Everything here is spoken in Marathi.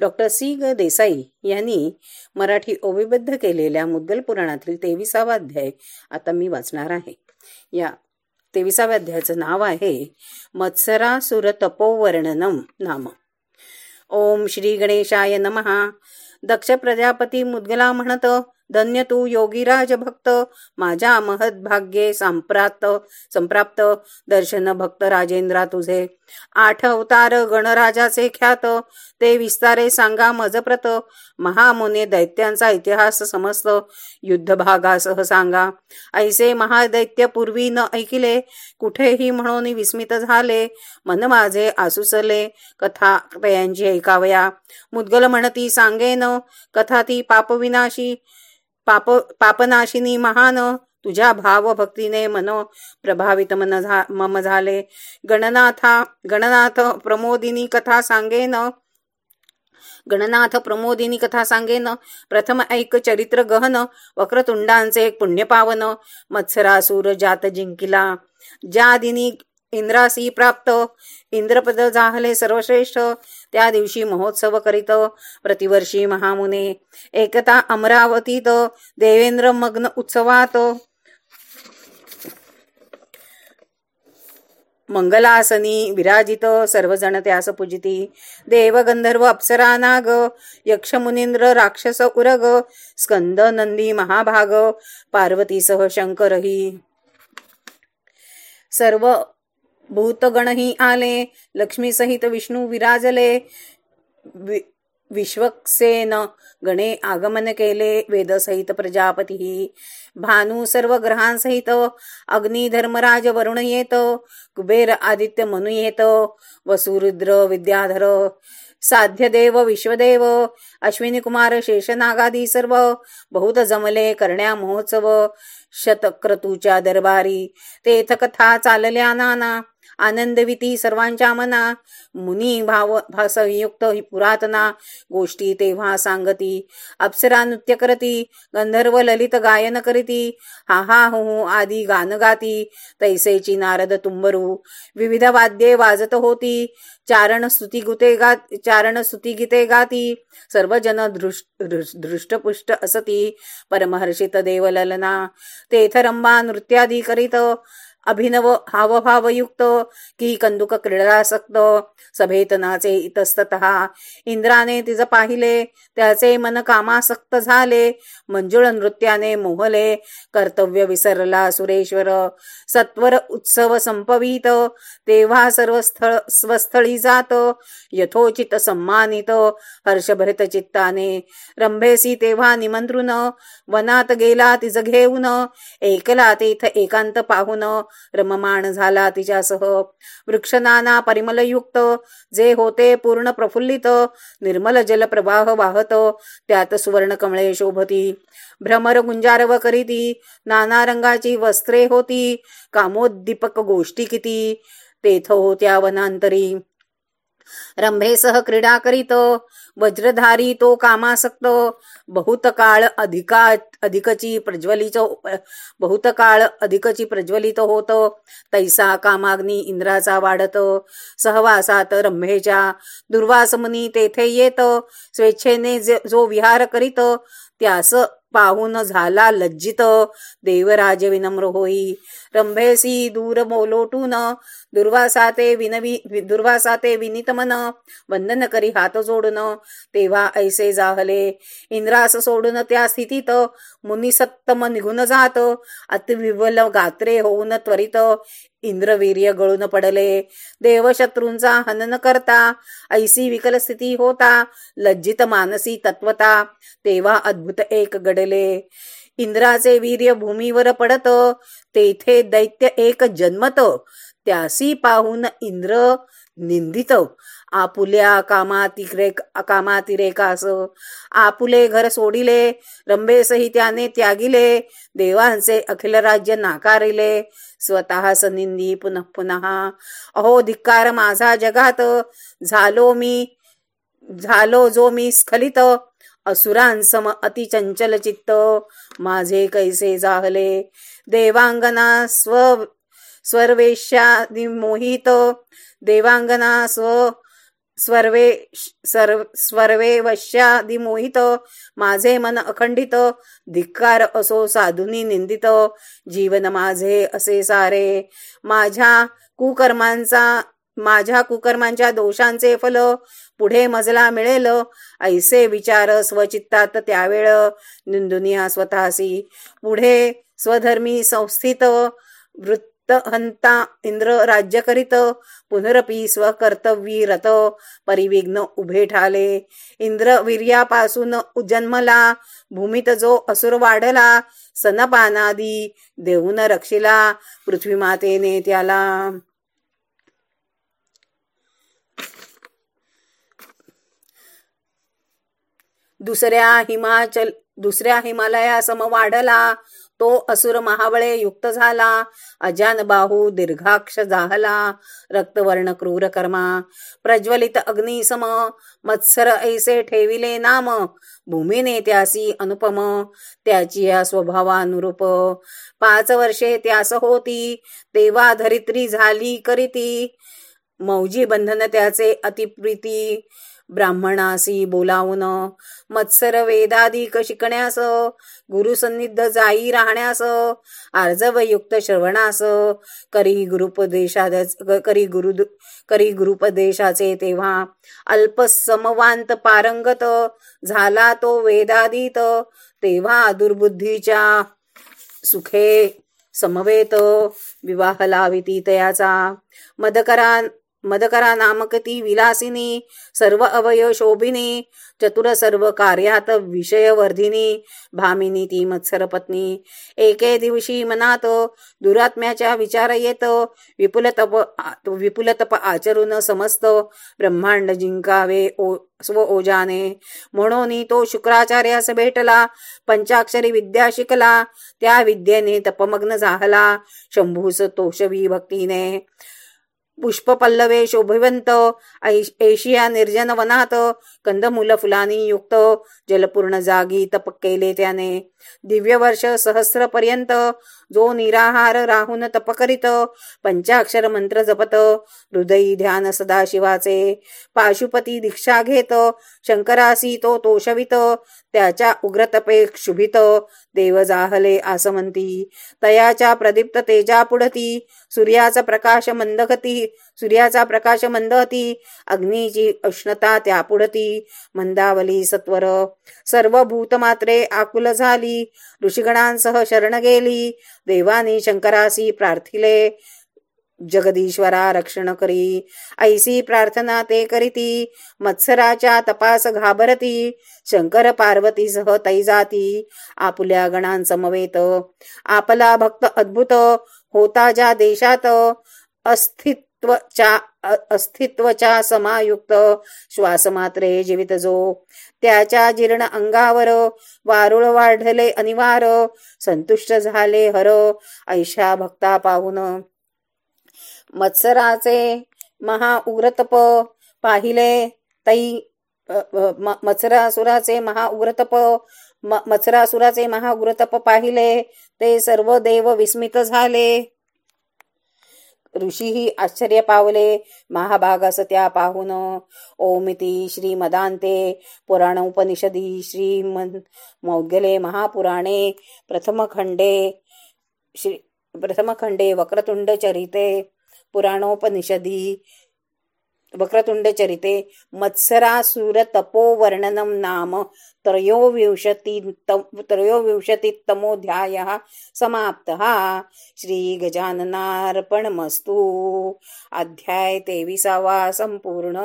डॉक्टर सी ग देसाई यांनी मराठी ओविबद्ध केलेल्या मुद्गल पुराणातील तेविसावा अध्याय आता मी वाचणार आहे. या तेविसाव्या अध्यायाचं नाव आहे मत्सरासुर तपोवर्णनम नाम. ओम श्री गणेशाय नमहा दक्ष प्रजापती मुद्गला म्हणत धन्य तू योगीराज भक्त माझ्या महद भाग्ये संप्राप्त संप्राप्त. दर्शन भक्त राजेंद्रा तुझे. आठ अवतार गणराजाचे ख्यात. ते विस्तारे सांगा मजप्रत. महामुने दैत्यांचा इतिहास समस्त. युद्ध भागासह सांगा. ऐसे महादैत्य पूर्वी न ऐकिले कुठेही म्हणून विस्मित झाले. मन माझे आसुसले कथा तयांची ऐकावया. मुद्गल म्हणती सांगेन. कथा ती पापविनाशी. पाप पापनाशिनी महान तुझ्या भाव भक्तीने मन प्रभावित मन झा मम झाले. गणनाथा गणनाथ प्रमोदिनी कथा सांगेन. गणनाथ प्रमोदिनी कथा सांगेन. प्रथम ऐक चरित्र गहन वक्रतुंडांचे एक पुण्यपावन मत्सरासूर जात जिंकिला. ज्या दिनी इंद्रासी प्राप्त. इंद्रपद जाहले सर्वश्रेष्ठ. त्या दिवशी महोत्सव करीत. प्रतिवर्षी महामुने एकता अमरावतीत देवेंद्र मग्न उत्सवात. मंगलासनी विराजित. सर्वजण त्यास पूजिती. देवगंधर्व अप्सरा नाग. यक्ष राक्षस उरग. स्कंद नंदी महाभाग. पार्वतीसह शंकरही. सर्व भूतगणही आले लक्ष्मी सहित विष्णू विराजले. विश्वक्सेन गणे आगमन केले वेदसहित प्रजापती. भानू सर्व ग्रहांसहित अग्नि धर्मराज वरुण येत कुबेर आदित्य मनु येत वसुरुद्र विद्याधर साध्य देव विश्वदेव अश्विनी कुमार शेषनागादी सर्व बहुत जमले करण्या महोत्सव शतक्रतूच्या दरबारी. तेथ कथा चालल्या नाना आनंदविती सर्वांच्या मना. मुनी भाव भासयुक्त पुरातना. गोष्टी तेव्हा सांगती. अप्सरा नृत्य करती. गंधर्व ललित गायन करीती. हा हा हो आदी गान गाती. तैसेची नारद तुंबरू विविध वाद्ये वाजत होती. चारण स्तुती गुते गा चारण स्तुती गीते गाती. सर्वजन दृष्ट दृष्टपुष्ट असती. परमहर्षित देवललना. तेथरंबा नृत्यादी करीत. अभिनव हावभावयुक्त की कंदुक क्रीडासक्त सभेत नाचे इतस्तत. इंद्राने तिचं पाहिले त्याचे मन कामासक्त झाले मंजुळ नृत्याने मोहले कर्तव्य विसरला सुरेश्वर. सत्वर उत्सव संपवित तेव्हा सर्व स्थळ स्वस्थळी जात यथोचित सम्मानित. हर्षभरित चित्ताने रंभेसी तेव्हा निमंत्रुन वनात गेला तिज घेऊन एकला तेथ एकांत पाहून रममाण झाला तिच्यासह. वृक्षनाना परिमलयुक्त जे होते पूर्ण प्रफुल्लित निर्मल जलप्रवाह वाहत त्यात सुवर्ण कमळे शोभती. भ्रमर गुंजारव करीती नाना रंगाची वस्त्रे होती कामोद्दीपक गोष्टी किती तेथ होत्या वनांतरी. रंभेसह क्रीडा करीत वज्रधारी तो कामासक्त. बहुत काळ अधिका अधिकची प्रज्वलित बहुत काळ अधिकची प्रज्वलित होत. तैसा कामाग्नी इंद्राचा वाढत. सहवासात रंभेच्या दुर्वासमुनी तेथे येत. स्वेच्छेने जो विहार करीत त्यास पाहून झाला लज्जित. देवराज विनम्र होई. रंभेसी दूर मोलोटून दुर्वासा ते विनवी दुर्वासा ते विनित मन वंदन करी हात जोडन. तेव्हा ऐसे जाहले इंद्रास सोडून त्या स्थितीत मुनिसत्तम निघून जात. अतिविवल गात्रे होऊन त्वरित इंद्रवीर्य गळून पडले. देवशत्रूंचा हनन करता ऐसी विकल स्थिती होता लज्जित मानसी तत्वता. तेव्हा अद्भुत एक गडले इंद्राचे वीर्य भूमीवर पडत तेथे दैत्य एक जन्मत. त्यासी पाहून इंद्र निंदित. आपुल्या कामातिरेक कामातिरेकास आपुले घर सोडिले रंबेसही त्याने त्यागिले देवांचे अखिल राज्य नाकारिले. स्वतः सनिंदी पुनः पुनः अहो धिक्कार माझा जगात झालो मी झालो जो मी स्खलित. असुरांसम चंचल चित्त माझे कैसे जाहले? देवांगना स्व स्वर्वेशा मोहित देवांगना स्व स्वर्वे सर्व स्वर्वे वश्यादिमोहित माझे मन अखंडित धिक्कार असो साधुनी निंदित जीवन माझे असे सारे. माझ्या कुकर्मांचा माझ्या कुकर्मांच्या दोषांचे फल पुढे मजला मिळेल. ऐसे विचार स्वचित्तात त्यावेळ निंदुनिया स्वतःसी पुढे स्वधर्मी संस्थित वृत्त हंता इंद्र राज्य करीत पुनरपी स्वकर्तवी रत परिविघ्न उभे ठाले. इंद्र वीर्यापासून जन्मला भूमीत जो असुर वाढला सनपानादी देऊन रक्षिला पृथ्वी मातेने त्याला. दुसऱ्या हिमाचल दुसऱ्या हिमालया सम वाढला तो असुर महाबळे युक्त झाला. अजान बाहू दीर्घाक्ष जाहला. रक्तवर्ण क्रूर कर्मा. प्रज्वलित अग्निसम मत्सर ऐसे ठेविले नाम. भूमीने त्यासी अनुपम. त्याची या स्वभावानुरूप. पाच वर्षे त्यास होती. तेव्हा धरित्री झाली करीती. मौजी बंधन त्याचे अतिप्रीती. ब्राह्मणासी बोलावून. मत्सर वेदाधिक शिकण्यास. गुरुसन्निध जाई राहण्यास आर्जवयुक्त श्रवणास करी गुरुपदेशा करी गुरु करी गुरुपदेशाचे तेव्हा अल्पसमवांत पारंगत झाला तो वेदादित. तेव्हा दुर्बुद्धीच्या सुखे समवेत विवाह लाविती तयाचा. मदकरा मदकरा नामक ती विलासिनी सर्व अवय शोभिनी चतुर सर्व कार्यात विषयवर्धिनी भामिनी ती मत्सर पत्नी. एके दिवशी मनात दुरात्म्याच्या विचार येत विपुल तप विपुल तप आचरून समस्त ब्रह्मांड जिंकावे ओ स्व ओजाने. म्हणून तो शुक्राचार्यास भेटला पंचाक्षरी विद्या शिकला त्या विद्येने तपमग्न झाला शंभूस तोषवी भक्तीने. पुष्प पल्लवे शोभिवंत एशिया निर्जन वनात कंदमूल फुलांनी युक्त जलपूर्ण जागी तप केले त्याने. दिव्य वर्ष सहस्र पर्यंत जो निराहार राहून तप करीत पंचाक्षर मंत्र जपत हृदयी ध्यान सदा शिवाचे. पाशुपती दीक्षा घेत शंकरासी तो तोषवित त्याच्या उग्रतपे क्षुभित देव जाहले आसमंती तयाच्या प्रदीप्त तेजा पुढती सूर्याचा प्रकाश मंदगती सूर्याचा प्रकाश मंदती अग्नीची उष्णता त्या पुढती. मंदावली सत्वर सर्व भूतमात्रे आकुल झाली ऋषिगणांसह शरण गेली देवानी शंकरासी प्रार्थिले जगदीश्वरा रक्षण करी ऐसी प्रार्थना ते करीती मत्सराच्या तपास घाबरती शंकर पार्वती सह तै जाती आपुल्या गणांसमवेत आपला भक्त अद्भुत होता ज्या देशात अस्तित्वच्या अस्तित्वच्या समायुक्त श्वास मात्रे जीवित जो त्याच्या जीर्ण अंगावर वारुळ वाढले अनिवार संतुष्ट झाले हर ऐशा भक्ता पाहून. मत्सराचे महा उग्रतप पाहिले तै मत्सरासुराचे महा उग्रतप मत्सरासुराचे महा उग्रतप पाहिले ते सर्व देव विस्मित झाले. ऋषीही आश्चर्य पावले महाभागास त्या पाहून. ओमिती श्रीमदांते पुराण उपनिषदी श्री मौद्गले महापुराणे प्रथमखंडे श्री प्रथमखंडे वक्रतुंड चरिते पुराणोपनिषदी वक्रतुंड चरिते मत्सरासुर तपोवर्णनं नाम त्रयोविंशति समाप्त समाप्तः। श्रीगजाननार्पणमस्तु। अध्याय तेविसावा संपूर्ण